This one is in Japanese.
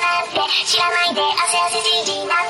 なんて知らないで汗汗じじいな